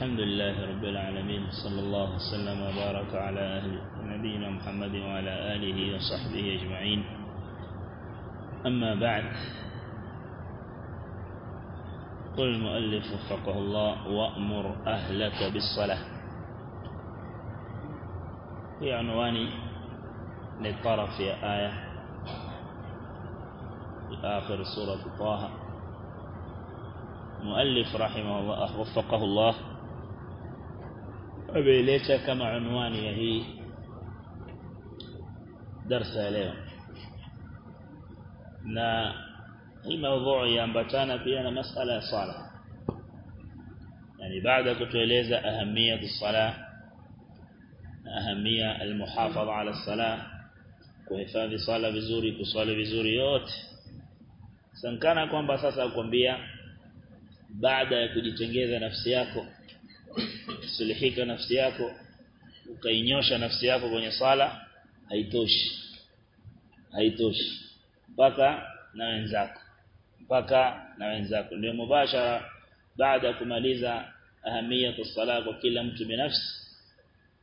الحمد لله رب العالمين صلى الله وسلم وبارك على أهل نبينا محمد وعلى آله وصحبه أجمعين. أما بعد قل المؤلف وفقه الله وأمر أهلك بالصلاة. في عنوان للطرف في آية في آخر سورة طه. مؤلف رحمه الله وفقه الله ya leo na hii mada yaambatana pia na masala ya sala yani baada kutueleza ahamia ya sala na ahamia almuhafadha ala sala kuhifadhi sala vizuri kuswali vizuri yote sankana kwamba sasa akwambia baada ya kujitengeza nafsi yako sulihika nafsi yako ukainyosha nafsi yako kwenye sala haitoshi. Haitoshi. Mpaka na wenzako. Mpaka na wenzako. Ndio mubashara baada ya kumaliza ahamia ya sala kwa kila mtu binafsi.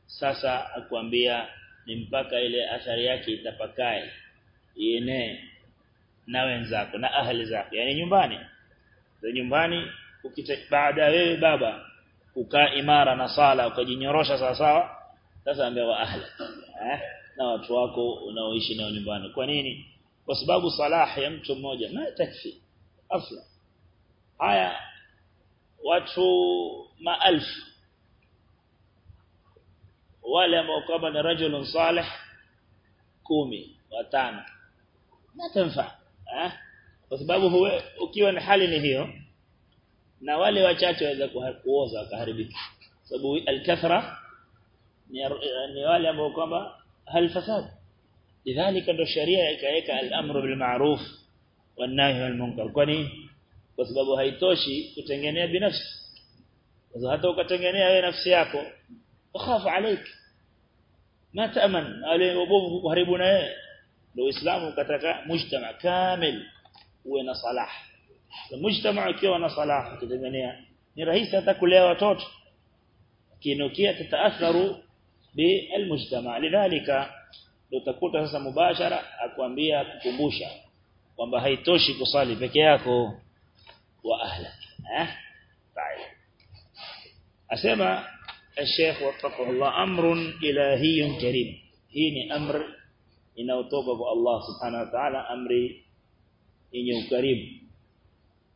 Sasa akwambia ni mpaka ile athari yake itapakae ienee na wenzako na ahli zako. Yani nyumbani. Za nyumbani ukita baada wewe baba ukaa imara na sala ukajinyorosha sawa sawa sasa ambewa ahli eh? Na watu wako unaoishi nao nyumbani. Kwa nini? Kwa sababu salah ya mtu mmoja na takfi afla. Haya watu maelfu wale ambao kama ni rajulun salih kumi watano. Na tanfa eh? Kwa sababu huwe ukiwa ni hali ni hiyo na wale wachache waweza kuoza kuharibika sababu al-kathra ni wale ambao kwamba hal fasad lidhalika ndo sharia ikaweka al-amru bil ma'ruf wan nahy anil munkar kwani kwa sababu haitoshi kutengenea binafsi kwa hata ukatengenea wewe nafsi yako ukhafu عليك ما تامن wale wabovu kuharibu na wewe ndio uislamu ukataka mujtama kamil uwe na salah mujtama ukiwa na salah kutengenea ni rahisi hata kulea watoto kinukia tataatharu bilmujtama lidhalika utakuta sasa mubashara akwambia kukumbusha kwamba haitoshi kusali peke yako wa ahla eh طيب asema الشيخ وفقه الله امر الهي كريم hii ni amr inayotoka kwa Allah subhanahu wa ta'ala amri yenye ukarimu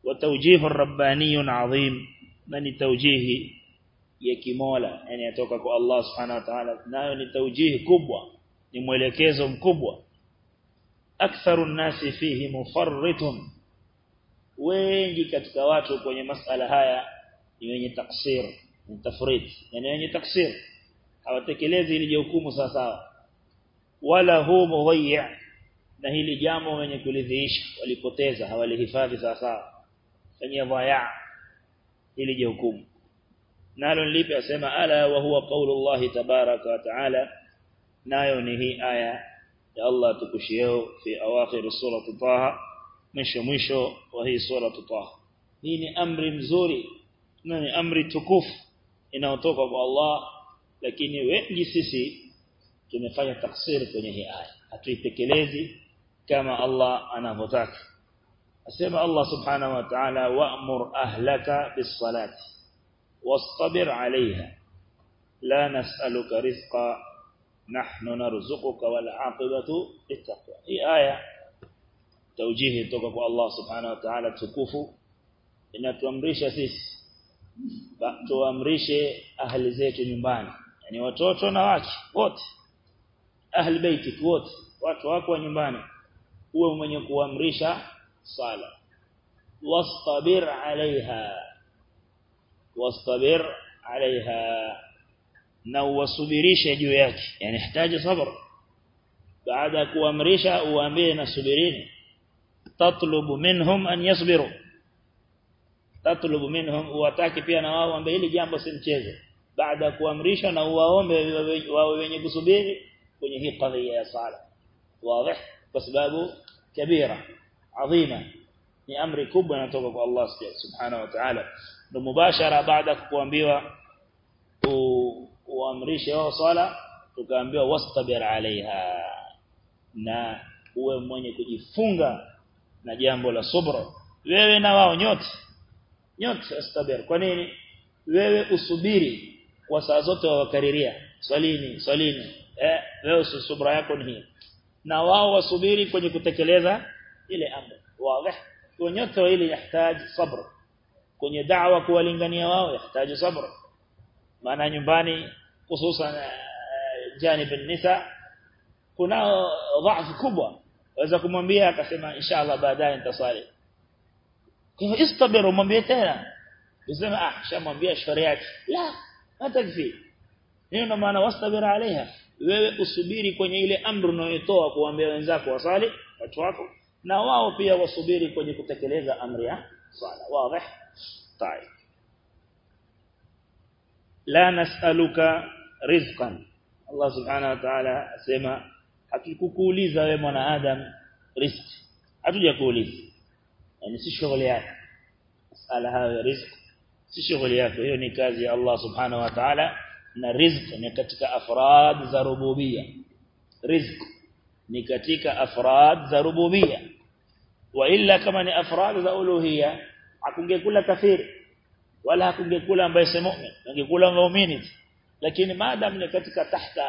وتوجيه الرباني عظيم. من توجيه؟ يكي مولا. يعني يتوقع الله سبحانه وتعالى. نعم يعني توجيه كبوة. نموليكيزهم كبوة. أكثر الناس فيه مفرط وين كتكواتك وين مسألة هاي يعني, يعني تقصير. من تفريط. يعني يعني تقصير. أو تكليزي لجوكم ساسا. ولا هو مضيع. نهي لجامو من يكل ذيش ولكتيزة ولهفاف ساسا. Fanyia dhaya. Ili hukumu? Nalo lipi asema ala wa huwa qaulullah tabaraka wa taala. Nayo ni hii aya ya Allah tukushio fi awakhir surah taha mwisho mwisho wa hii surah taha. Hii ni amri mzuri na ni amri tukufu inayotoka kwa Allah lakini wengi sisi tumefanya taksiri kwenye hii aya. Hatuitekelezi kama Allah anavyotaka asema Allah subhanahu wa ta'ala wa'mur ahlaka bis-salati wastabir 'alayha la nas'aluka rizqa nahnu narzuquka wal 'aqibatu lit-taqwa hii aya tawjihi kutoka kwa Allah subhanahu wa ta'ala tukufu inatuamrisha sisi tuamrishe ahli zetu nyumbani yani watoto na wake wote ahli baiti wote watu wako wa nyumbani uwe mwenye kuamrisha sala wastabir alaiha. Wastabir alaiha. Na uwasubirishe juu yake. Yani hitaji sabr. Baada ya kuamrisha uambie na subirini tatlubu minhum an yasbiru. Tatlubu minhum uwataki pia na wao ambaye hili jambo si mchezo. Baada kuamrisha na uwaombe wao wenye kusubiri kwenye hii kadhia ya sala. Wazi kwa sababu kabira adhima ni amri kubwa inatoka kwa Allah subhanahu wa ta'ala. Ndo mubashara baada kuambiwa uamrishe wao swala tukaambiwa wastabir alaiha. Na uwe mwenye kujifunga na jambo la subra. Wewe na wao nyote. Nyote wastabir. Kwa nini? Wewe usubiri kwa saa zote wawakariria. Swalini swalini. Eh wewe subra yako ni hii. Na wao wasubiri kwenye kutekeleza ile amri. Wazi. Kunyoto ile inahitaji sabr. Kwenye da'wa kuwalingania wao yahitaji sabr. Maana nyumbani hususan janib nisa kuna dhaifu kubwa. Waweza kumwambia akasema inshallah baadaye nitasali. Kwa hivyo mwambie tena. Useme ah shamwambia shauri yake. La hata kifi hiyo ndo maana wastabira alaiha. Wewe usubiri kwenye ile amri unayotoa kuambia wenzako wasali watu wako na wao pia wasubiri kwenye kutekeleza amri ya swala wazi طيب لا نسألك رزقا Allah subhanahu wa ta'ala asema hatukukuuliza wewe mwanadamu riziki hatujakuuliza yani si shughuli yako sala hayo riziki si shughuli yako hiyo ni kazi ya Allah subhanahu wa ta'ala na riziki ni katika afrad za rububia riziki ni katika afrad za rububia wa illa kama ni afrad za uluhia hakungekula kafiri wala hakungekula ambaye si mu'min angekula muumini lakini maadam ni katika tahta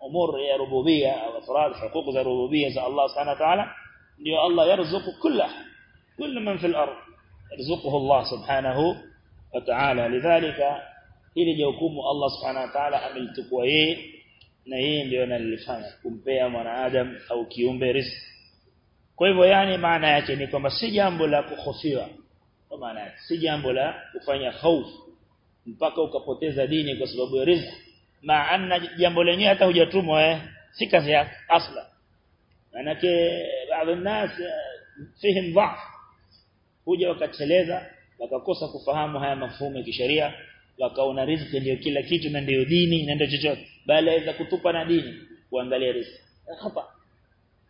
umur ya rububia au afrad huquq za rububia za Allah subhanahu wa ta'ala ndio Allah yarzuqu kullah كل من في الأرض يرزقه الله سبحانه وتعالى لذلك jukumu Allah subhanahu wa ta'ala amelitukua yeye na yeye ndio nalifanya kumpea mwanadamu au kiumbe riziki. Kwa hivyo yani maana yake ni kwamba si jambo la kuhofiwa kwa maana yake si jambo la kufanya hofu mpaka ukapoteza dini kwa sababu ya riziki. Maana jambo lenyewe hata hujatumwa eh si kazi yako asla. Manake baadhi ya nas fihim dhaf. Huja wakateleza wakakosa kufahamu haya mafumo ya kisheria wakaona riziki ndio kila kitu na ndio dini na ndio chochote. Bali aweza kutupa na dini kuangalia riziki. Hapa.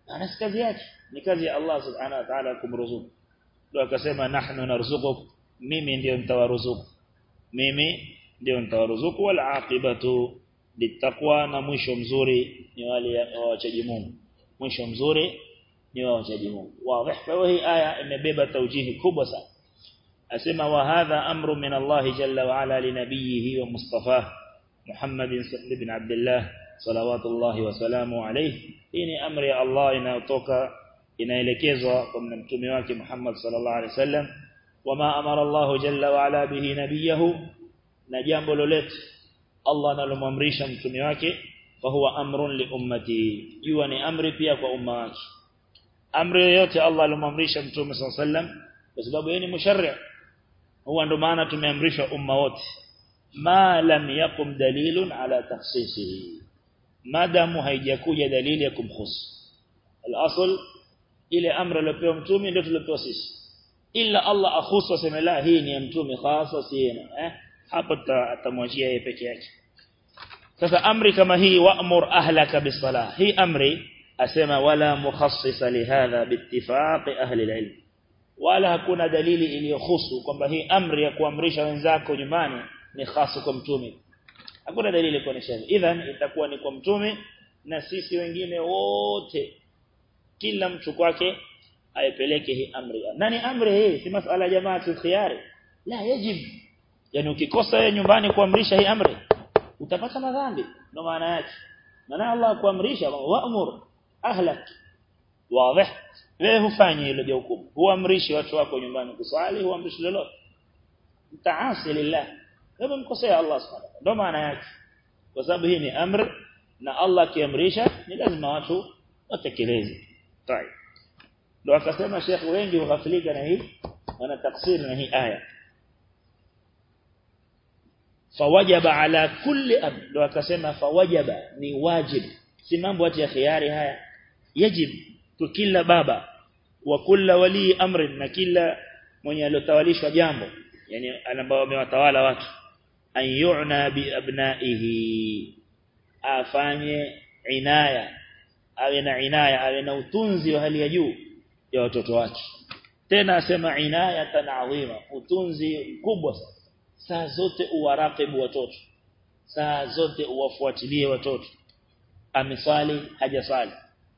Ana kazi yake. Ni kazi ya Allah subhanahu wa ta'ala kumruzuku. Ndio akasema nahnu narzuquk mimi ndio nitawaruzuku. Mimi ndio nitawaruzuku. Wal aqibatu litaqwa na mwisho mzuri ni wale wachaji Mungu. Mwisho mzuri ni wachaji Mungu. Wazi. Kwa hii aya imebeba taujihi kubwa sana أسمى وهذا أمر من الله جل وعلا لنبيه ومصطفى محمد بن عبد الله صلوات الله وسلامه عليه. إني أمر الله إن أطوك إن إلكيزة ومن تميوك محمد صلى الله عليه وسلم وما أمر الله جل وعلا به نبيه نجام بلولت الله نلوم أمريشا تميوك فهو أمر لأمتي يواني أمر بيك وأمك أمر يوتي الله لوم أمريشا تميوك صلى الله عليه وسلم بسبب يني مشرع huwa ndo maana tumeamrishwa umma wote ma lam yakum dalilun ala takhsisihi madamu haijakuja dalili ya kumkhusu al-asl ile amri aliyopewa mtume ndio tuliopewa sisi illa Allah akhusu aseme la hii ni ya mtume khasa sina eh hapo atamwachia yeye peke yake sasa amri kama hii wa'mur ahlaka bisalah hii amri asema wala mukhassisa lihadha biittifaq ahli alilm wala hakuna dalili iliyohusu kwamba hii amri ya kuamrisha wenzako nyumbani ni hasa kwa mtume. Hakuna dalili kuonesha hivyo idhan itakuwa ni kwa mtume na sisi wengine wote. Kila mtu kwake aipeleke hii amri. Nani amri hii si masala jamaa khiyari la yajib. Yani ukikosa wewe nyumbani kuamrisha hii amri utapata madhambi. Ndio maana yake. Maana Allah kuamrisha wa'mur ahlak wazi wewe hufanyi hilo jukumu huamrishi watu wako nyumbani kusali huamrishi lolote taasi lillah wewe mkosea Allah subhanahu ndio maana yake kwa sababu hii ni amri na Allah kiamrisha ni lazima watu watekeleze طيب ndio akasema Sheikh wengi hughafilika na hii wana tafsiri na hii aya fawajaba ala kulli ab ndio akasema fawajaba ni wajib si mambo ya khiari haya yajib kwa kila baba wa kila wali amri na kila mwenye aliyotawalishwa jambo yani ambao amewatawala watu ayuna yu'na bi abnaihi afanye inaya awe na inaya awe na utunzi wa hali ya juu ya watoto wake. Tena asema inaya tanawima utunzi mkubwa saa zote uwarakibu watoto. Saa zote uwafuatilie watoto. Ameswali hajaswali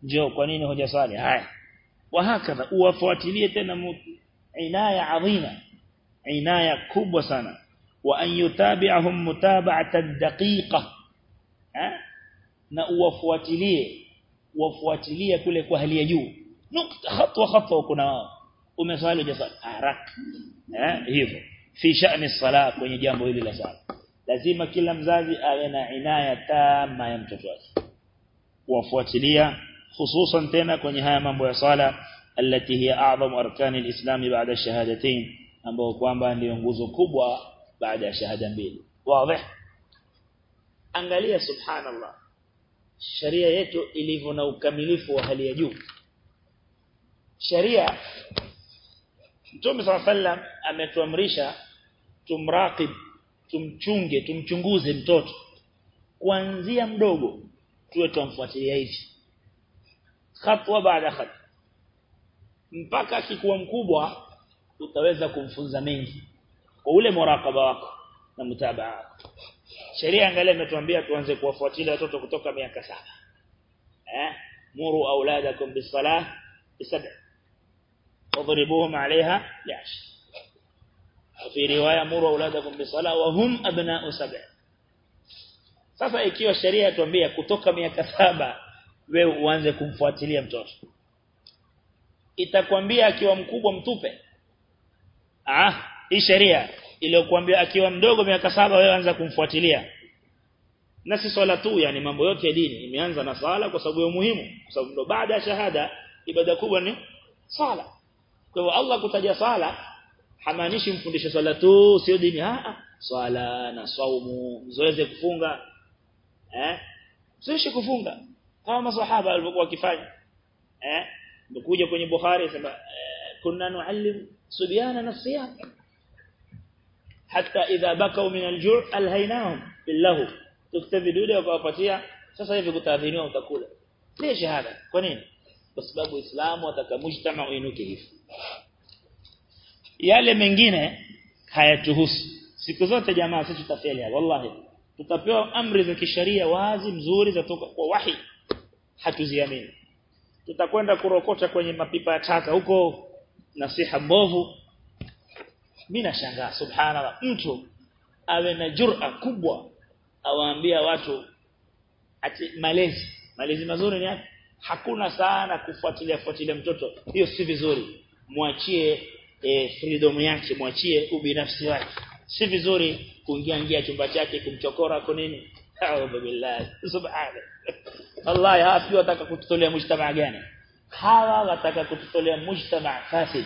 njoo kwa nini hujaswali haya. Wahakadha uwafuatilie tena inaya adhima inaya kubwa sana. Wa an yutabi'ahum mutaba'atan daqiqa. Na uwafuatilie wafuatilie kule kwa hali ya juu. Nukta hatwa hatwa kuna wao. Umeswali hujaswali haraka. Eh hivyo. Fi sha'ni sala kwenye jambo hili la sala lazima kila mzazi awe na inaya tama ya mtoto wake. Kuwafuatilia hususan tena kwenye haya mambo ya sala التي هي أعظم أركان الإسلام بعد الشهادتين ambao kwamba ndio nguzo kubwa baada ya shahada mbili wazi angalia subhanallah sharia yetu ilivyo na ukamilifu wa hali ya juu sharia Mtume صلى الله عليه ametuamrisha tumraqib tumchunge tumchunguze mtoto kuanzia mdogo tuwe tumfuatilia hivi hatua baada khatwa mpaka akikuwa mkubwa utaweza kumfunza mengi kwa ule muraqaba wako na mtabaa sheria angalia imetuambia tuanze kuwafuatilia watoto kutoka miaka saba. Eh? Muru auladakum bisalah bisab'a wadribuhum 'alayha li'ash fi riwaya muru auladakum bisalah wa hum abna'u sab'a. Sasa ikiwa sheria yatuambia kutoka miaka saba wewe uanze kumfuatilia mtoto. Itakwambia akiwa mkubwa mtupe ah hii sheria iliyokuambia akiwa mdogo miaka saba wewe anza kumfuatilia. Na si swala tu yani mambo yote ya dini imeanza na sala kwa sababu ya muhimu kwa sababu ndo baada ya shahada ibada kubwa ni sala kwa hivyo Allah kutaja sala hamaanishi mfundishe swala tu sio dini. Ah swala na saumu mzoeze kufunga eh usiishi kufunga kama maswahaba walivyokuwa wakifanya. Eh? Ndokuja kwenye Bukhari sema kunna nuallim subyana nafsiyam hatta idha bakau min al-ju' alhaynahum billahu. Tuktabi dude wakawapatia sasa hivi kutaadhiniwa utakula. Si shahada. Kwa nini? Kwa sababu Uislamu atakamujtama uinuke hivi. Yale mengine hayatuhusu. Siku zote jamaa sisi tutafeli wallahi. Tutapewa amri za kisheria wazi mzuri za toka kwa wahi hatuziamini tutakwenda kurokota kwenye mapipa ya taka huko nasiha mbovu. Mimi nashangaa subhanallah. Mtu awe na jur'a kubwa awaambia watu ati malezi. Malezi mazuri ni yapi? Hakuna sana kufuatilia fuatilia mtoto. Hiyo si vizuri. Mwachie e, freedom yake mwachie ubinafsi wake. Si vizuri kuingia ingia chumba chake kumchokora kwa nini? A'udhu billahi. Subhana Allah hafi wataka kututolea mujtamaa gani? Hawa wataka kututolea mujtamaa fasid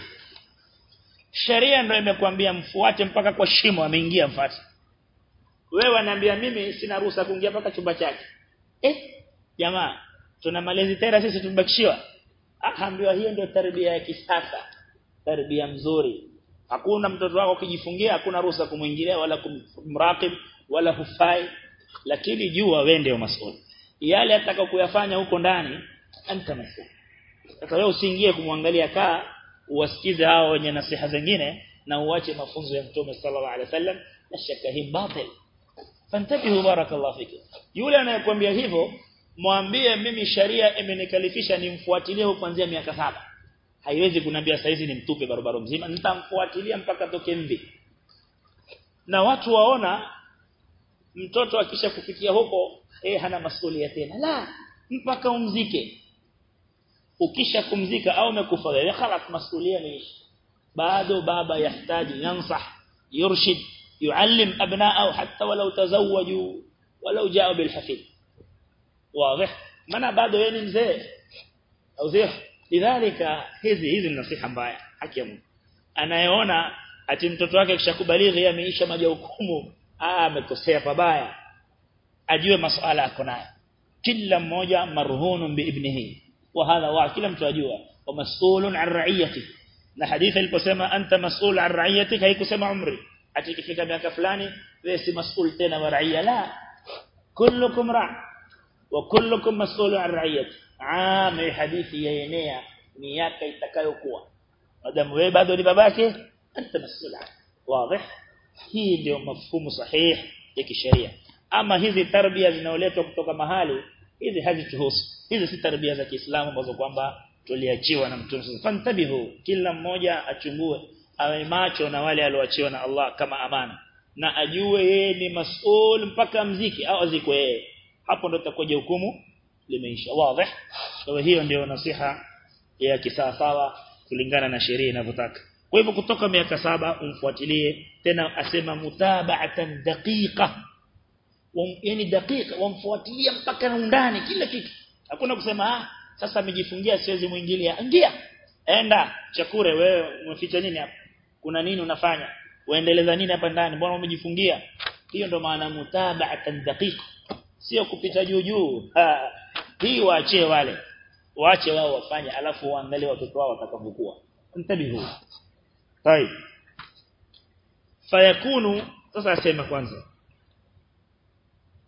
sheria ndio imekwambia mfuate mpaka kwa shimo ameingia mfasi. Wewe ananiambia mimi sina ruhusa kuingia mpaka chumba chake. Eh jamaa tuna malezi tena sisi tumbakishiwa akaambiwa hiyo ndio tarbia ya kisasa tarbia mzuri. Hakuna mtoto wako kijifungia hakuna ruhusa kumuingilia wala kumraqib wala hufai. Lakini jua wewe ndio masuala yale atakayokuyafanya huko ndani anta mafu sasa wewe usiingie kumwangalia kaa uwasikize hao wenye nasiha zingine na uache mafunzo ya mtume sallallahu alaihi wasallam na shaka hii batil. Fantabihu barakallahu fiki yule anayekwambia hivyo mwambie mimi sharia imenikalifisha nimfuatilie kuanzia miaka saba. Haiwezi kunambia saizi ni mtupe barabara mzima nitamfuatilia mpaka toke mvi. Na watu waona mtoto akisha kufikia huko eh hana masulia tena la mpaka umzike ukisha kumzika au umekufa wewe خلاص masulia ni bado baba yahitaji yansah yurshid yuallim abna'ahu hatta walau tazawwaju walau ja'u bil hafid واضح maana bado yeye ni mzee au sio lidhalika hizi hizi ni nasiha mbaya haki ya Mungu anayeona ati mtoto wake kishakubalighi ameisha majukumu ah amekosea pabaya ajue masuala yako nayo kila mmoja marhunun bi ibnihi wa hadha wa kila mtu ajua wa mas'ulun an ra'iyati na hadithi iliposema anta mas'ul an ra'iyati haikusema umri ati ikifika miaka fulani wewe si mas'ul tena wa raia la kullukum ra' wa kullukum mas'ulun an ra'iyati ame hadithi yaenea miaka itakayokuwa madamu wewe bado ni babake anta mas'ul wazi hii ndio mafhumu sahihi ya kisheria ama hizi tarbia zinaoletwa kutoka mahali hizi hazituhusu. Hizi si tarbia za Kiislamu ambazo kwamba tuliachiwa na Mtume fantabihu kila mmoja achungue awe macho na wale alioachiwa na Allah kama amana. Na ajue yeye ni masul mpaka mziki au azikwe hapo ndo tutakuja hukumu limeisha. Wazi. Kwa hiyo ndio nasiha ya kisawasawa kulingana na sheria inavyotaka. Kwa hivyo kutoka miaka saba umfuatilie tena asema mutaba'atan daqiqa yani daqiqa wamfuatilia mpaka na undani kila kitu hakuna kusema ah sasa amejifungia siwezi muingilia ingia enda chakure wewe umeficha nini hapa kuna nini unafanya waendeleza nini hapa ndani mbona umejifungia hiyo ndo maana mutaba'atan daqiqa sio kupita juu juu hii waachie wale waache wao wafanye alafu waangalie watoto wao watakavyokuwa mtabihu طيب فيكون sasa asema kwanza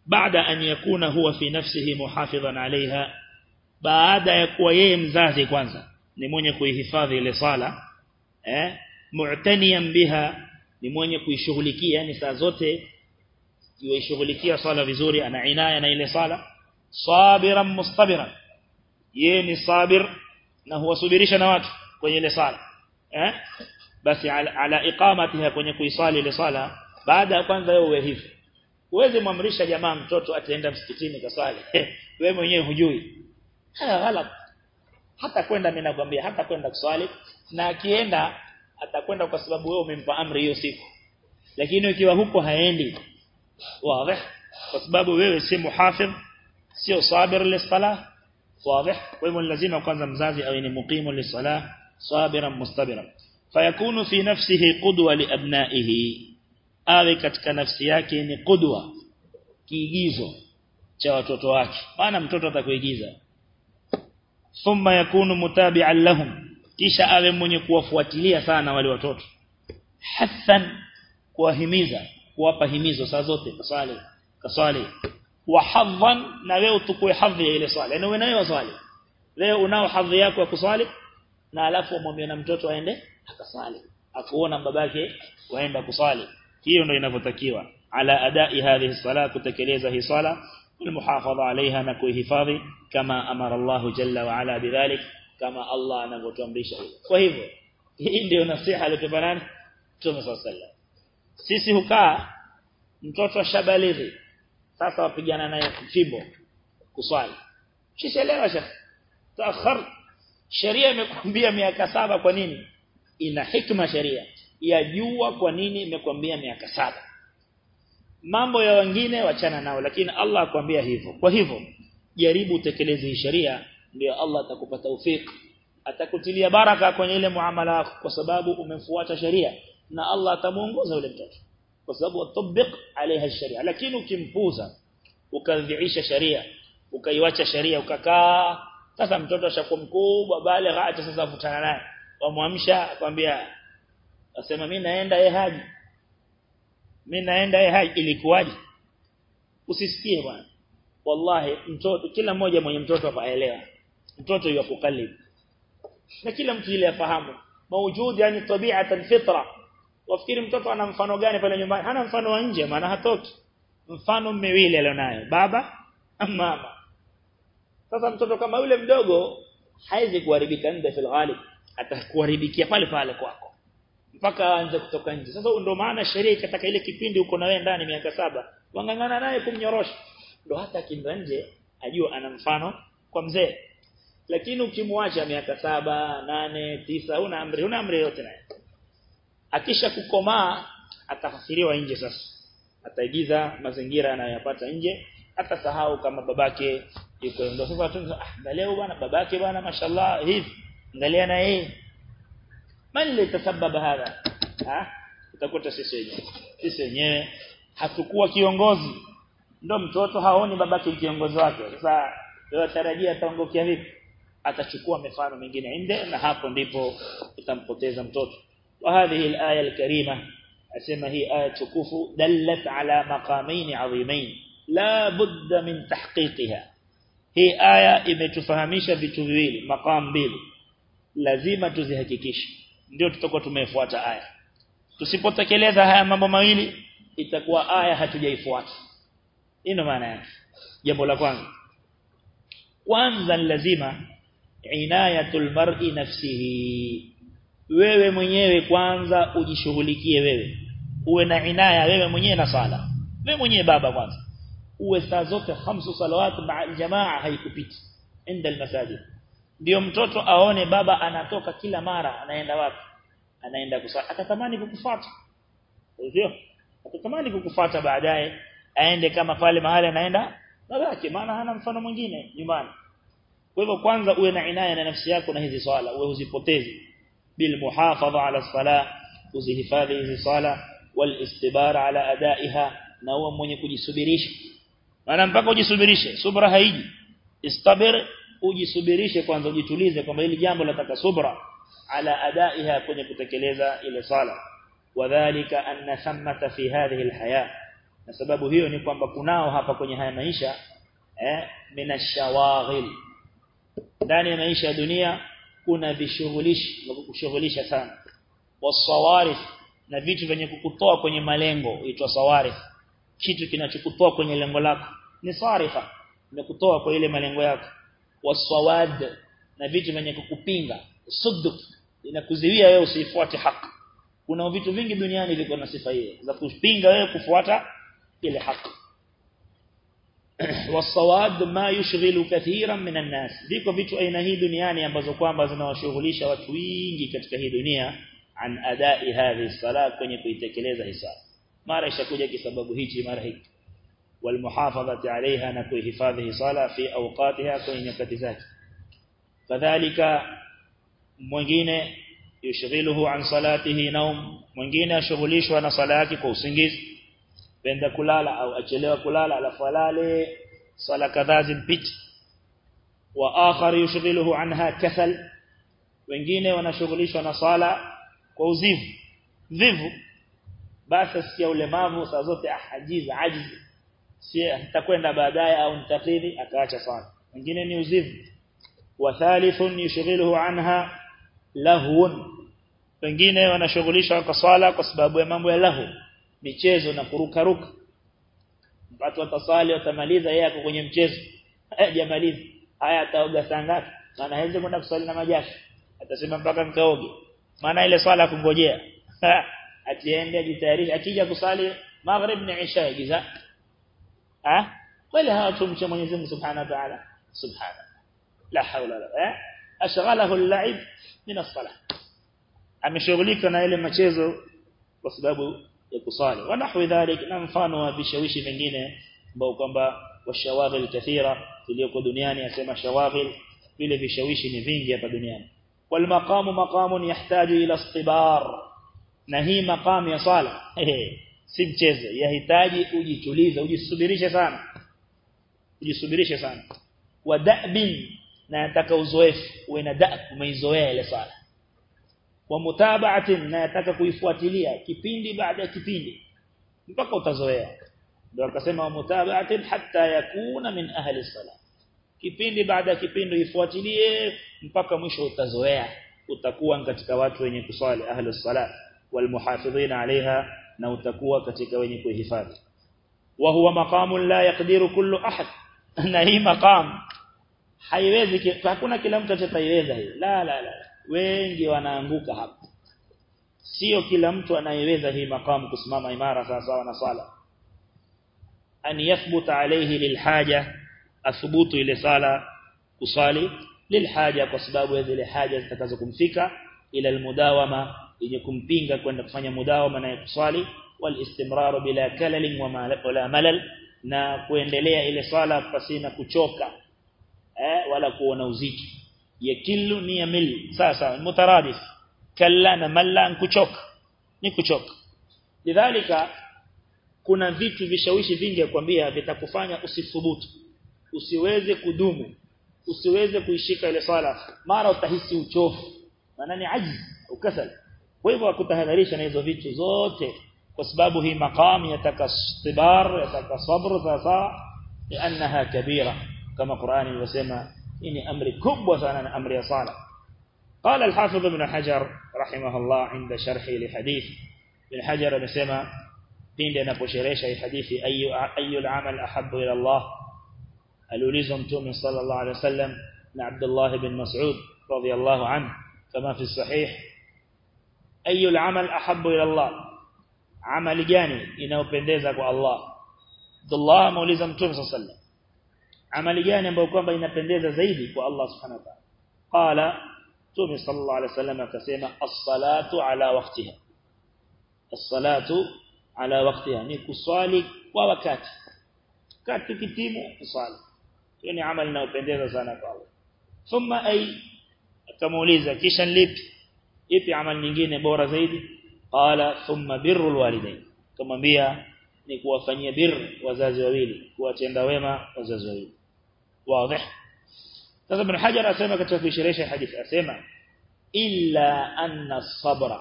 baada an yakuna huwa fi nafsihi muhafidhan alaiha baada ya kuwa yeye mzazi kwanza ni mwenye kuihifadhi ile sala eh mu'taniyan biha ni mwenye kuishughulikia yani saa zote yuishughulikia sala vizuri ana inaya na ile sala sabiran mustabiran yeye ni sabir na huwasubirisha na watu kwenye ile sala eh basi ala, ala iqamatiha kwenye kuisali ile sala baada ya kwanza wewe hivi uweze mwamrisha jamaa mtoto ataenda msikitini kaswali. Wewe mwenyewe hujui. Ghalat hata kwenda mimi nakwambia hata kwenda kuswali na akienda atakwenda kwa sababu wewe umempa amri hiyo siku. Lakini ukiwa huko haendi. Wazi. Kwa sababu wewe si muhafidh sio sabir lisala wazi. Kwa hivyo lazima kwanza mzazi awe ni muqimu lisala sabiran mustabiran. Fayakunu fi nafsihi qudwa liabnaihi awe katika nafsi yake ni kudwa kiigizo cha watoto wake. Maana mtoto atakuigiza. Thumma yakunu mutabi'an lahum kisha awe mwenye kuwafuatilia sana wale watoto. Hasan kuwahimiza kuwapa himizo saa zote kaswali kaswali. Wa hadhan na wewe utukue hadhi ya ile swala yani wewe nayo swali. Leo unao hadhi yako ya kuswali na alafu umwambie na mtoto aende akaswali. Akuona babake waenda kuswali hiyo ndio inavyotakiwa. Ala adai hadhihi sala kutekeleza hii sala walmuhafadha alaiha na kuihifadhi kama amara Allahu jalla wa ala bidhalik kama Allah anavyotuamrisha. Kwa hivyo hii ndio nasiha aliyotupa nani? Mtume sallallahu sisi hukaa mtoto shabalizi sasa wapigana naye fimbo kuswali. Kishaelewa shekhi taakhar sheria imekwambia miaka saba kwa nini? Ina hikma sheria yajua kwa nini imekwambia miaka saba. Mambo ya wengine wachana nao lakini Allah akwambia hivyo. Kwa hivyo jaribu utekeleze hii sheria ndio Allah atakupa taufik atakutilia baraka kwenye ile muamala yako kwa sababu umefuata sheria na Allah atamuongoza yule mtoto. Kwa sababu utabiq alaiha sharia lakini ukimpuza ukadhiisha sheria ukaiacha sheria ukakaa sasa mtoto ashakuwa mkubwa bale hata sasa vutana naye. Wamwamsha akwambia asema mimi naenda yeye haji. Mimi naenda yeye haji. Ilikuwaje? Usisikie bwana. Wallahi mtoto kila mmoja mwenye mtoto afaelewa mtoto yuko kukalib na kila mtu ile afahamu. Mawjud yani tabi'atan fitra. Wafikiri mtoto ana mfano gani pale nyumbani? Hana mfano wa nje maana hatoki. Mfano miwili alionayo baba mama. Sasa mtoto kama yule mdogo haizi kuharibika nje fil ghalib. Atakuharibikia pale pale kwako mpaka aanze kutoka nje. Sasa ndio maana sheria ikataka ile kipindi uko na wewe ndani miaka saba. Wangangana naye kumnyorosha. Ndio hata akienda nje ajua ana mfano kwa mzee. Lakini ukimwacha miaka saba nane tisa una amri una amri yote naye. Akisha kukomaa atafasiriwa nje sasa. Ataigiza mazingira anayoyapata nje atasahau kama babake yuko. Ndio sasa tunza ah leo bwana babake bwana mashallah hivi. Angalia na yeye man litasababa hadha? Ah utakuta sisi wenyewe sisi wenyewe hatukuwa kiongozi. Ndio mtoto haoni babake kiongozi wake. Sasa tunatarajia ataongokea vipi? Atachukua mifano mingine inde na hapo ndipo utampoteza mtoto. Wa hadhihi al-aya al-karima asema hii aya tukufu dallat ala maqamain adhimain la budda min tahqiqiha. Hii aya imetufahamisha vitu viwili maqam mbili. Lazima tuzihakikishe ndio tutakuwa tumefuata aya. Tusipotekeleza haya mambo mawili itakuwa aya hatujaifuata. Ino maana yake. Jambo la kwanza. Kwanza lazima inayatul mar'i nafsihi. Wewe mwenyewe kwanza ujishughulikie wewe. Uwe na inaya wewe mwenyewe na sala wewe mwenyewe baba kwanza. Uwe saa zote khamsu salawat ma'a jamaa haikupiti. Inda almasajid ndio mtoto aone baba anatoka kila mara anaenda wapi? Anaenda kusali atatamani kukufuata. Sio? Atatamani kukufuata baadaye aende kama pale mahali anaenda babake maana hana mfano mwingine nyumbani. Kwa hivyo kwanza uwe na inaya na nafsi yako na hizi swala uwe uzipoteze bil muhafadha ala salah uzihifadhi hizi swala wal istibara ala adaiha na uwe mwenye kujisubirisha. Maana mpaka ujisubirishe subra haiji. Istabir ujisubirishe kwanza ujitulize kwamba hili jambo lataka subra ala adaiha kwenye kutekeleza ile sala wadhālika anna thammata fi hadhihi alhayā na sababu hiyo ni kwamba kunao hapa kwenye haya maisha eh minashawaghil ndani ya maisha ya dunia kuna vishughulishi vya kukushughulisha sana. Wasawarif na vitu vyenye kukutoa kwenye malengo huitwa sawarif kitu kinachokutoa kwenye lengo lako. Ni sarifa imekutoa kwa ile malengo yako wasawad na vitu vyenye kukupinga. Sudd inakuziwia wewe usifuate haki kuna vitu vingi duniani viko na sifa hiyo za kupinga wewe kufuata ile haki wasawad ma yushghilu kathiran minan nas viko vitu aina hii duniani ambazo kwamba zinawashughulisha watu wengi katika hii dunia. An adai hadhi sala kwenye kuitekeleza hisa mara ishakuja kisababu hichi mara hiki والمحافظه عليها zake kadhalika mwingine yushghiluhu an salatihi naum mwingine ashughulishwa na sala yake kwa usingizi penda kulala au achelewa kulala alafu alale sala kadhaa zimpiti wa akhar yushghiluhu anha kasal wengine wanashughulishwa na sala kwa uzivu vivu basi sikia ulemavu saa zote ahajiz ajiz si nitakwenda baadaye au nitakidhi akaacha sala wengine ni uzivu wa thalithun yushghiluhu anha lahun wengine wanashughulishwa kwa swala kwa sababu ya mambo ya lahu michezo na kuruka ruka watu watasali watamaliza yeye ako kwenye mchezo. Hajamaliza. Haya ataoga saa maana hawezi kwenda kusali na majashi atasema mpaka nikaoge. Maana ile swala kungojea atiende ajitayarishe. Akija kusali maghrib na isha giza ah wala hawatumche Mwenyezi Mungu Subhanahu wa Ta'ala subhana la hawla la eh ashghalahu al-la'ib min as-salah ameshughulika na ile machezo kwa sababu ya kusali wa nahwi dhalik na mfano wa vishawishi vingine ambao kwamba washawaghil kathira iliyoko duniani asema shawaghil vile vishawishi ni vingi hapa duniani wal maqamu maqamun yahtaju ila istibar na hii maqam ya sala si mchezo yahitaji ujitulize ujisubirishe sana. Ujisubirishe sana. Wa da'bin na yataka uzoefu uwe na da'b umeizoea ile sala wa mutaba'atin na yataka kuifuatilia kipindi baada ya kipindi mpaka utazoea. Ndio akasema mutaba'atin hatta yakuna min ahli salat. Kipindi baada ya kipindi ifuatilie mpaka mwisho utazoea. Utakuwa katika watu wenye kusali ahli salat muhafidhina alaiha na utakuwa katika wenye kuhifadhi wa huwa maqamun la yaqdiru kullu ahad. Na hii maqam haiwezi hakuna kila mtu atakayeweza hii la la la wengi wanaanguka hapa sio kila mtu anayeweza hii maqam kusimama imara sawa sawa na sala an yathbuta alayhi lilhaja athubutu ile sala kusali lilhaja kwa sababu ya zile haja zitakazokumfika ila almudawama yenye kumpinga kwenda kufanya mudawama na kusali wal istimrar bila kalalin wala malal na kuendelea ile sala pasina kuchoka eh wala kuona uziki yakillu ni yamil sasa mutaradif kalla na malla kuchoka ni kuchoka. Lidhalika kuna vitu vishawishi vingi ya kwambia vitakufanya usithubutu. Usiweze kudumu. Usiweze kuishika ile sala mara utahisi uchovu. Maana ni ajiz ukasal kwa hivyo akutahadharisha na hizo vitu zote kwa sababu hii maqam yataka istibar yataka sabr sasa لانها كبيره كما قران يسمى ini amri kubwa sana na amri ya sala قال الحافظ ابن حجر رحمه الله عند شرحه لحديث ابن حجر amesema pindi anaposherehesha hii hadithi ayu ayu al-amal ahabbu ila Allah aliulizwa mtume sallallahu alaihi wasallam na Abdullah ibn Mas'ud radiyallahu anhu kama fi sahih ayu al-amal ahabbu ila Allah amali gani inayopendeza kwa Allah Abdullah ameuliza mtume alaihi wasallam amali gani ambayo kwamba inapendeza zaidi kwa Allah subhanahu wa ta'ala qala mtume sallallahu alaihi wasallam akasema as-salatu ala waqtiha as-salatu ala waqtiha ni kuswali kwa wakati wakati kitimu kuswali hiyo ni amali inayopendeza sana kwa Allah thumma ay akamuuliza kisha lipi ipi amali nyingine bora zaidi? Qala thumma birrul walidain. Kumwambia ni kuwafanyia bir wazazi wawili kuwatenda wema wazazi wawili. Wazi. Sasa ibn hajar asema katika kuisherehesha hadithi asema illa anna sabra.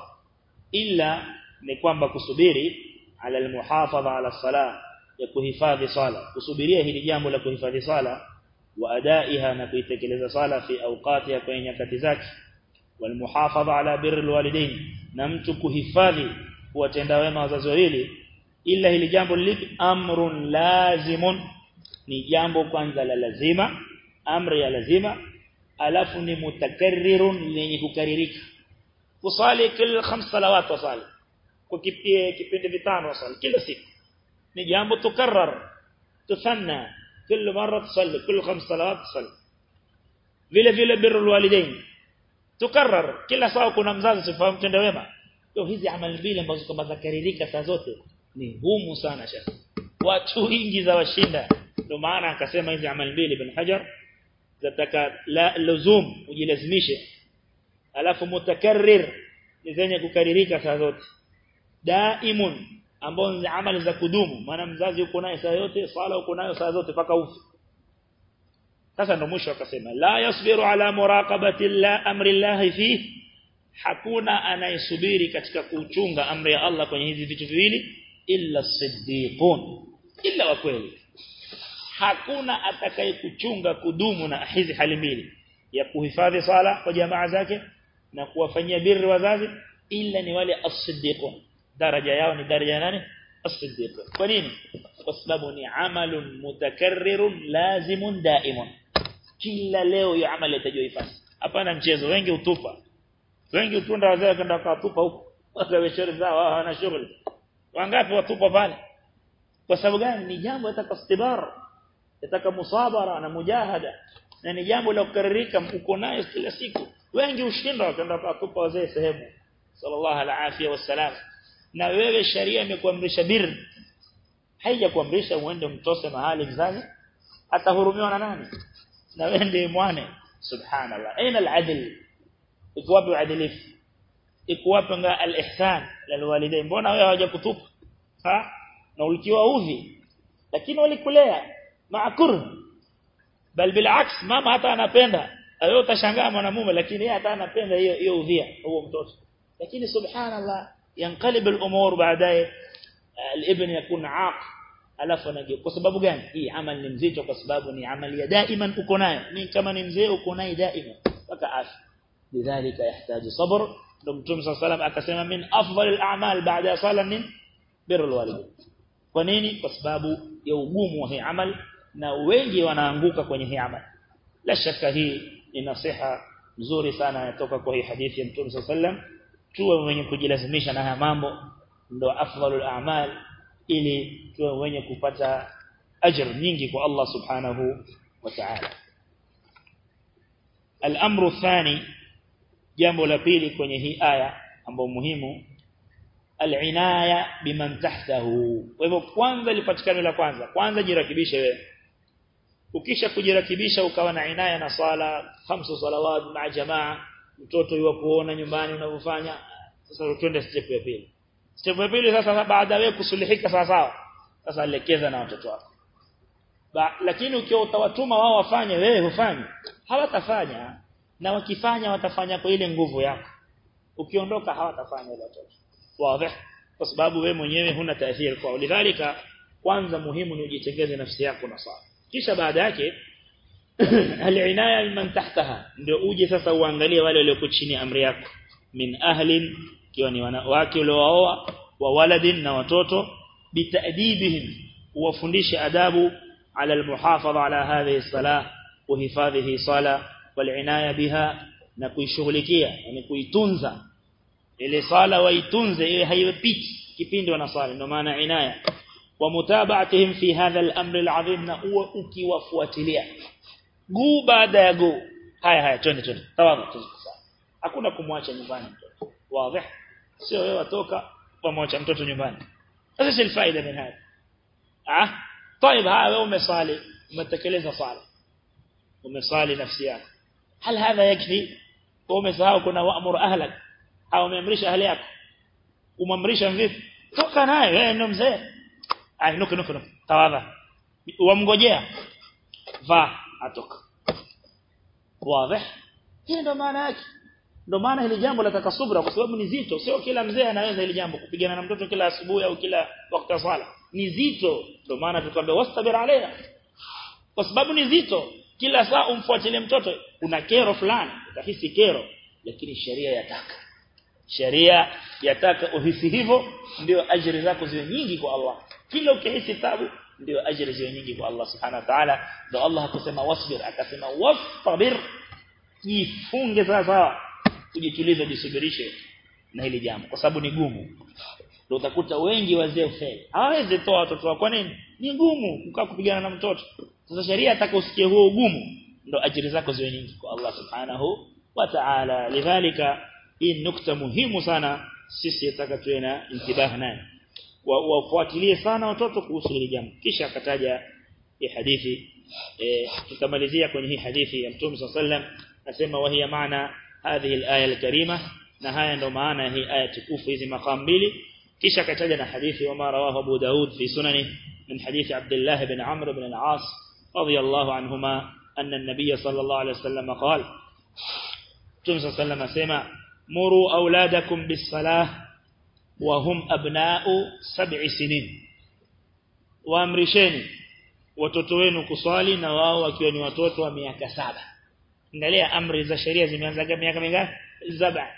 Illa ni kwamba kusubiri ala almuhafadha ala salah ya kuhifadhi sala kusubiria hili jambo la kuhifadhi sala wa adaiha na kuitekeleza sala fi awqatiha kwenye nyakati zake walmuhafadha ala birri alwalidain na mtu kuhifadhi kuwatenda wema wazazi wawili ila hili jambo lipi amrun lazimun ni jambo kwanza la lazima amri ya lazima alafu ni mutakarrirun lenye kukaririka kusali kila khams salawat wasali kwa kipindi vitano wasali kila siku ni jambo tukarrar tusanna kila mara tusali kila khams salawat tusali vile vile birrul walidain tukarrar. Kila saa kuna mzazi sifahamu tende wema. Ndio hizi amali mbili ambazo kama zakaririka saa zote ni ngumu sana shaka watu wengi za washinda ndio maana akasema hizi amali mbili ibn Hajar zataka la luzum ujilazimishe. Alafu mutakarrir ni zenye kukaririka saa zote. Daimun ambao ni amali za kudumu. Maana mzazi uko naye saa yote swala uko nayo saa zote paka ufi sasa ndo mwisho akasema la yasbiru ala muraqabati la amri Allah fi hakuna anayesubiri katika kuchunga amri ya Allah kwenye hizi vitu viwili illa siddiqun illa wa kweli hakuna atakayekuchunga kudumu na hizi hali mbili ya kuhifadhi sala kwa jamaa zake na kuwafanyia birri wazazi illa ni wale as-siddiqun daraja yao ni daraja nani as-siddiqun kwa nini kwa sababu ni amalun mutakarrirun lazimun daimun kila leo ya amali itajua ifasi. Hapana mchezo wengi utupa wengi utunda wazee kwenda kutupa huko. Wakawesheri zao hawana shughuli wangapi watupa pale? Kwa sababu gani? Ni jambo yataka istibar yataka musabara na mujahada. Na ni jambo la kukaririka uko nayo kila siku. Wengi ushinda wakaenda kutupa wazee sehemu. Sallallahu alaihi wasallam na wewe sharia imekuamrisha bir. Haija kuamrisha uende mtose mahali mzazi atahurumiwa na nani na wewe ndiye mwane. Subhanallah. Aina al-adl? Iko wapi nga al-ihsan? Mbona wewe hawajakutupa? Ha? Na ulikiwa udhi lakini walikulea. Maakur bal bilaks mama hata anapenda. Wewe utashangaa mwanamume lakini yeye hata anapenda hiyo hiyo udhia huo mtoto. Lakini subhanallah yanqalib al-umur baadaye الابن يكون aaq alafu anaje kwa sababu gani hii amali ni mzito kwa sababu ni amali ya daiman uko nayo ni kama ni mzee uko naye daima mpaka afi lidhalika yahitaji sabr ndio mtume الله akasema min afdal al-a'mal ba'da salat min birrul walidain kwa nini kwa sababu ya ugumu wa hii amal na wengi wanaanguka kwenye hii amal la shaka hii ni nasiha nzuri sana inatoka kwa hii hadithi ya mtume الله tuwe wenye kujilazimisha na haya mambo ndio afdalul a'mal ili tuwe wenye kupata ajr nyingi kwa Allah subhanahu wa ta'ala. Al-amru thani jambo la pili kwenye hii aya ambayo muhimu al-inaya biman tahtahu. Kwa hivyo kwanza lipatikane la kwanza kwanza jirakibishe wewe. Ukisha kujirakibisha ukawa na inaya na sala khamsu salawat ma jamaa mtoto yuwa kuona nyumbani unavyofanya sasa twende step ya pili step ya sasa baada wewe kusulihika sawa sawa sasa elekeza na watoto wako. Lakini ukiwa utawatuma wao wafanye wewe hufanye hawatafanya. Na wakifanya watafanya kwa ile nguvu yako. Ukiondoka hawatafanya ile watoto. Wazi. Kwa sababu wewe mwenyewe huna taathiri kwa ulidhalika kwanza muhimu ni ujitengeze nafsi yako na sawa kisha baada yake al-inaya liman tahtaha. Ndio uje sasa uangalie wale walioko chini amri yako. Min ahlin kiwa ni wanawake waliowaoa wa waladin na watoto bitadibihim uwafundishe adabu ala almuhafadha ala hadhihi salah kuhifadhi sala walinaya biha na kuishughulikia yani kuitunza. Ile sala waitunze ile haiwepiti kipindi wanasali ndio maana inaya. Wa mutaba'atihim fi hadha al-amr al-'azim na uwe ukiwafuatilia. Guu baada ya guu. Haya haya twende twende. Tawadhu hakuna kumwacha nyumbani. Wazi sio wewe watoka wamwacha mtoto nyumbani sasa si faida min hapa ah طيب ها wewe umesali umetekeleza sala umesali nafsi yako hal hadha yakfi umesahau kuna waamuru ahlak au umeamrisha ahli yako umamrisha vipi toka naye wewe ndo mzee ai nuka nuka nuka tawadha wamngojea va atoka wazi hii ndo maana yake ndo maana hili jambo lataka subra kwa sababu ni zito. Sio kila mzee anaweza hili jambo kupigana na mtoto kila asubuhi au kila wakati sala ni zito. Ndio maana tukambe wastabir alaiha. Kwa sababu ni zito. Kila saa umfuatilie mtoto una kero fulani utahisi kero. Lakini sheria yataka. Sheria yataka uhisi hivyo ndio ajira zako ziwe nyingi kwa Allah. Kila ukihisi tabu ndio ajira ziwe nyingi kwa Allah subhanahu wa ta'ala. Ndio Allah akasema wasbir akasema wastabir. Jifunge sasa ujitulize jisubirishe na hili jambo kwa sababu ni gumu ndio utakuta wengi wazee ufeli hawezi toa watoto wao kwa nini ni ngumu kukaa kupigana na mtoto sasa sheria ataka usikie huo ugumu ndio ajira zako ziwe nyingi kwa Allah subhanahu wa ta'ala lidhalika hii nukta muhimu sana sisi nataka tuwe na intibah naye wafuatilie sana watoto kuhusu hili jambo kisha akataja hii hadithi eh tutamalizia kwenye hii hadithi ya Mtume صلى الله عليه nasema wahia maana هذه الآية الكريمة نهاية نمعنا هي آية كوف في مقام بيلي كيش كتجنا حديث وما رواه أبو داود في سننه من حديث عبد الله بن عمرو بن العاص رضي الله عنهما أن النبي صلى الله عليه وسلم قال تم صلى الله عليه وسلم مروا أولادكم بالصلاة وهم أبناء سبع سنين. وأمرشين وتتوين كصالي نواه وكيوني وتوت وميك سابه angalia amri za sheria zimeanza miaka mingapi saba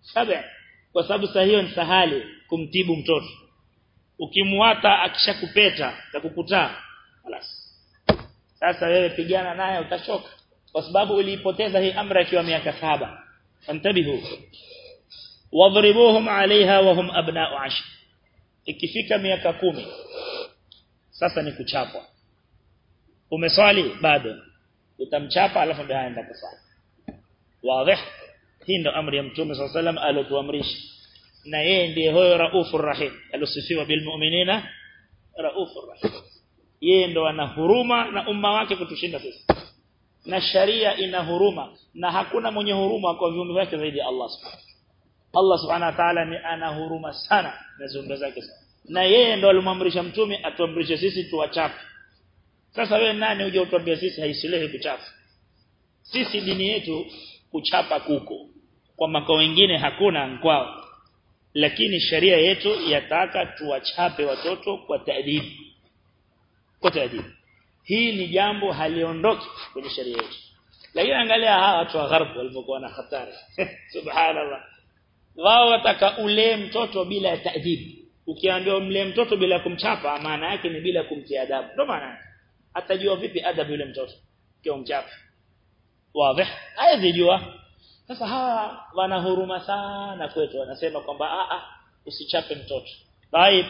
saba kwa sababu saa hiyo ni sahali kumtibu mtoto ukimwata akishakupeta atakukutaa خلاص sasa wewe pigana naye utachoka kwa sababu uliipoteza hii amri akiwa miaka saba antabihu wadribuhum alaiha wa hum abna'u ash ikifika miaka kumi sasa ni kuchapwa umeswali bado Utamchapa alafu ndio aenda kusali wazi hii ndo amri ya mtume صلى الله عليه alotuamrisha na yeye ndiye huyo raufur rahim alosifiwa bil mu'minina raufur rahim yeye ndo ana huruma na umma wake kutushinda sisi na sharia ina huruma na hakuna mwenye huruma kwa viumbe wake zaidi Allah subhanahu Allah subhanahu wa ta'ala ni ana huruma sana na viumbe zake na yeye ndo alimwamrisha mtume atuamrishe sisi tuwachape sasa wewe nani uje utuambie sisi haisilehi kuchapa? Sisi dini yetu kuchapa kuko. Kwa makao wengine hakuna kwao lakini sheria yetu yataka tuwachape watoto kwa taadibu kwa taadibu hii ni jambo haliondoki kwenye sheria yetu. Lakini angalia hawa watu wa gharb walivyokuwa na hatari. Subhanallah. Wao wataka ule mtoto bila taadibu ukiambiwa mle mtoto bila kumchapa maana yake ni bila kumtia adabu. Ndio maana atajua vipi adabu yule mtoto? Kio mchafu. Wazi. Haizi jua. Sasa hawa wana huruma sana kwetu wanasema kwamba a a usichape mtoto. Baib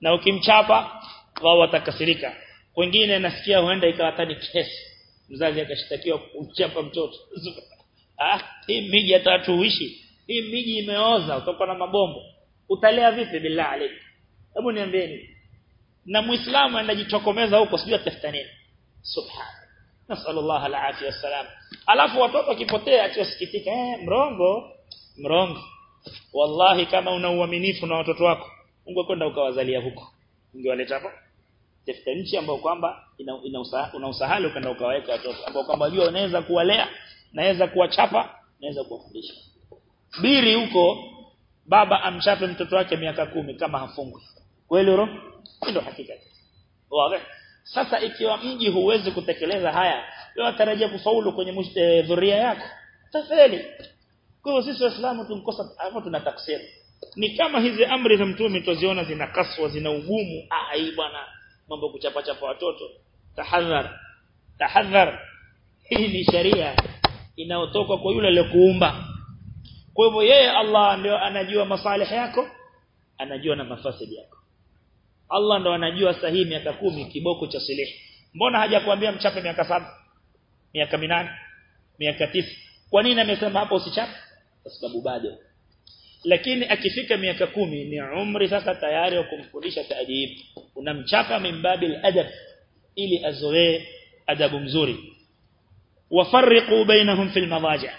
na ukimchapa wao watakasirika. Wengine nasikia huenda ikawa tani kesi. Mzazi akashtakiwa kumchapa mtoto. Ah hii miji hata uishi hii miji imeoza utakuwa na mabombo. Utalea vipi? Billahi alik hebu niambieni na muislamu anajitokomeza huko sijui atafuta nini. Subhana nasallallahu alafia wasalam alafu watoto kipotea atiwasikitika eh mrongo mrongo. Wallahi kama una uaminifu na watoto wako ungekwenda ukawazalia huko. Ungewaleta hapo. Tafuta nchi ambayo kwamba ina, ina una usahali ukaenda ukaweka watoto. Ambao kwamba jua unaweza kuwalea naweza kuwachapa naweza kuwafundisha. Biri huko baba amchape mtoto wake miaka kumi kama hafungwi. Kweli roho ndio hakika wazi sasa ikiwa mji huwezi kutekeleza haya wewe tarajia kufaulu kwenye e, dhuria yako. Tafeli kwa hiyo sisi waislamu tumkosa hapo tuna taksiri ni kama hizi amri za mtume tuziona zina kaswa zina ugumu. Hii bwana mambo kuchapa chapa watoto. Tahadhar. Tahadhar. Hii ni sharia inayotoka kwa yule aliyokuumba kwa hivyo yeye Allah ndio anajua masalih yako anajua na mafasidi yako Allah ndo anajua sahihi miaka kumi kiboko cha silehi mbona hajakwambia mchape miaka saba miaka minane miaka tisa? Kwa nini amesema hapo usichape? Kwa sababu bado. Lakini akifika miaka kumi ni umri sasa tayari wa kumfundisha taadib unamchapa mimbabil adab ili azoee adabu mzuri. Wafarriqu bainahum fil madaja.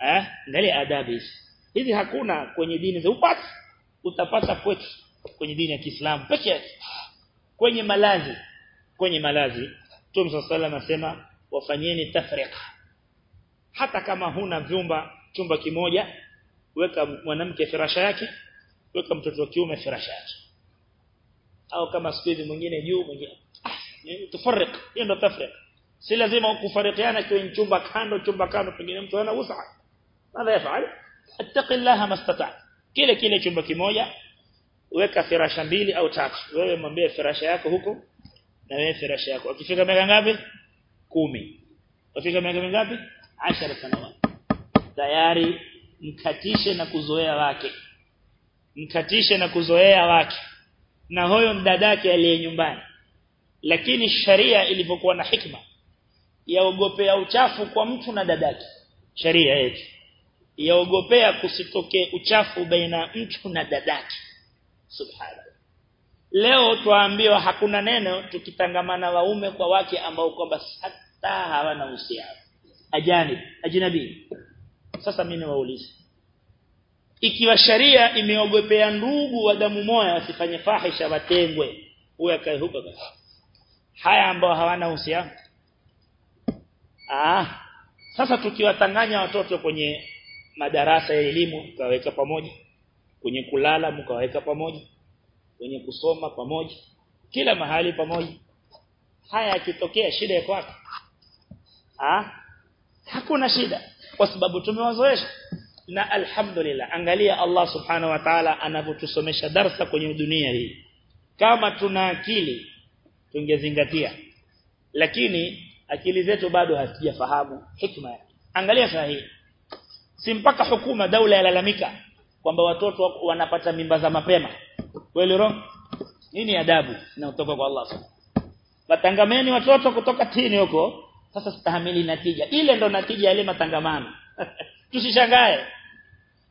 Eh Ndali adabu hizi. Hizi hakuna kwenye dini za upata utapata kwetu kwenye dini ya Kiislamu pekee yake kwenye malazi kwenye malazi Mtume صلى الله anasema wafanyeni tafriqa hata kama huna vyumba chumba kimoja weka mwanamke firasha yake weka mtoto wa kiume firasha yake au kama siku mwingine juu mwingine ah tufarriq hiyo ndo tafriq si lazima kufarikiana kwenye chumba kando chumba kando pengine mtu ana usa madha yafal attaqillaha mastata kile kile chumba kimoja weka firasha mbili au tatu. Wewe mwambie firasha yako huko na wewe firasha yako. Ukifika miaka ngapi 10 ukifika miaka mingapi? 10 sanawati tayari mkatishe na kuzoea wake. Mkatishe na kuzoea wake. Na huyo mdadake aliye nyumbani. Lakini sharia ilipokuwa na hikma yaogopea uchafu kwa mtu na dadake. Sharia yetu. Yaogopea kusitokee uchafu baina mtu na dadake subhana leo tuambiwa hakuna neno tukitangamana waume kwa wake ambao kwamba hata hawana uhusiano. Ajani ajnabi. Sasa mimi waulize ikiwa sharia imeogopea ndugu wa damu moja wasifanye fahisha watengwe huyo akae huko basi haya ambao hawana uhusiano. Ah sasa tukiwatanganya watoto kwenye madarasa ya elimu tukaweka pamoja kwenye kulala mkaweka pamoja. Kwenye kusoma pamoja. Kila mahali pamoja. Haya yakitokea shida ya kwako? Ah hakuna shida. Kwa sababu tumewazoesha. Na alhamdulillah angalia Allah subhanahu wa ta'ala anavyotusomesha darsa kwenye dunia hii. Kama tuna akili tungezingatia. Lakini akili zetu bado hazijafahamu hikma angalia sahihi si mpaka hukuma daula yalalamika kwamba watoto wanapata mimba za mapema. Kweli roho? Nini adabu inayotoka kwa Allah watangameni watoto kutoka tini huko. Sasa stahamili natija. Ile ndo natija ile matangamano. Tusishangae.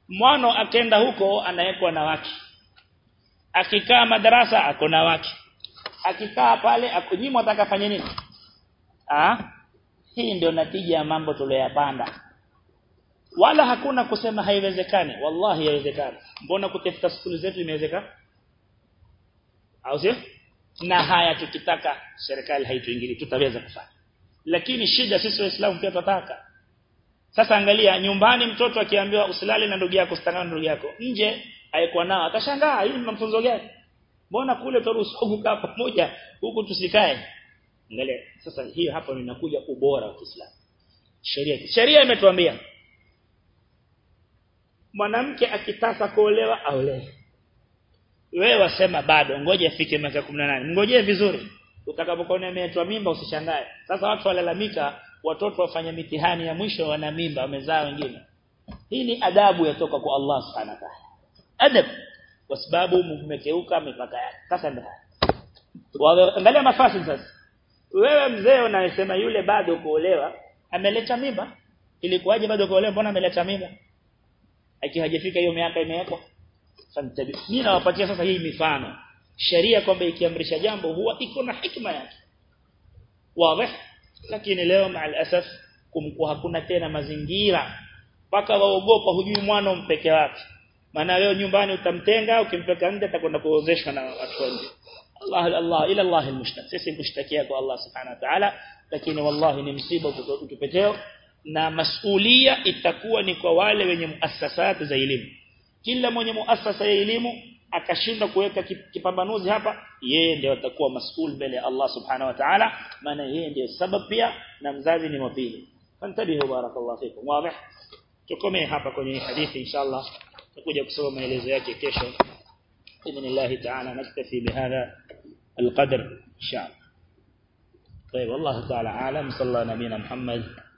Mwano akenda huko anawekwa na wake. Akikaa madarasa ako na wake. Akikaa pale akunyimwa atakafanya nini? Ah? Hii ndio natija ya mambo tuliyopanda wala hakuna kusema haiwezekani. Wallahi haiwezekani. Mbona kutafuta skuli zetu imewezekana au sio? Na haya tukitaka serikali haituingili tutaweza kufanya. Lakini shida sisi waislamu pia tutataka sasa angalia nyumbani mtoto akiambiwa usilale na ndugu yako usitangane na ndugu yako. Nje haikuwa nao atashangaa hii ni mafunzo gani? Mbona kule turuhusu kukaa pamoja huku tusikae? Angalia sasa hiyo hapa ninakuja ubora wa Kiislamu. Sheria sheria imetuambia mwanamke akitaka kuolewa aolewe. Wewe wasema bado ngoja afike miaka 18 ngojee vizuri. Utakapokuona ameitwa mimba usishangae. Sasa watu walalamika watoto wafanya mitihani ya mwisho wana mimba wamezaa wengine. Hii ni adabu yatoka kwa Allah subhanahu wa ta'ala. Adab. Kwa sababu mmekeuka mipaka yake. Sasa ndio angalia mafasi sasa. Wewe mzee unasema yule bado kuolewa ameleta mimba. Ilikuwaje bado kuolewa? Mbona ameleta mimba akihajafika hiyo miaka imewekwa fantabi mimi nawapatia sasa hii mifano sheria kwamba ikiamrisha jambo huwa iko na hikma yake wazi lakini leo maalasaf kumkuwa hakuna tena mazingira mpaka waogopa hujui mwana umpeke wapi maana leo nyumbani utamtenga ukimpeka nje atakwenda kuozeshwa na watu wengine Allah Allah ila Allah almushtaq sisi kushtakia kwa Allah subhanahu wa ta'ala lakini wallahi ni msiba utupeteo na masulia itakuwa ni kwa wale wenye muassasat za elimu kila mwenye muassasa ya elimu akashindwa kuweka kipambanuzi hapa yeye ndiye atakuwa masuul mbele ya Allah subhanahu wa ta'ala maana yeye ndiye sababu pia na mzazi ni wapili fantabihu barakallahu fikum wazi tukomee hapa kwenye hadithi inshallah tutakuja kusoma maelezo yake kesho باذن الله تعالى نكتفي بهذا القدر ان شاء الله طيب والله تعالى عالم صلى الله نبينا محمد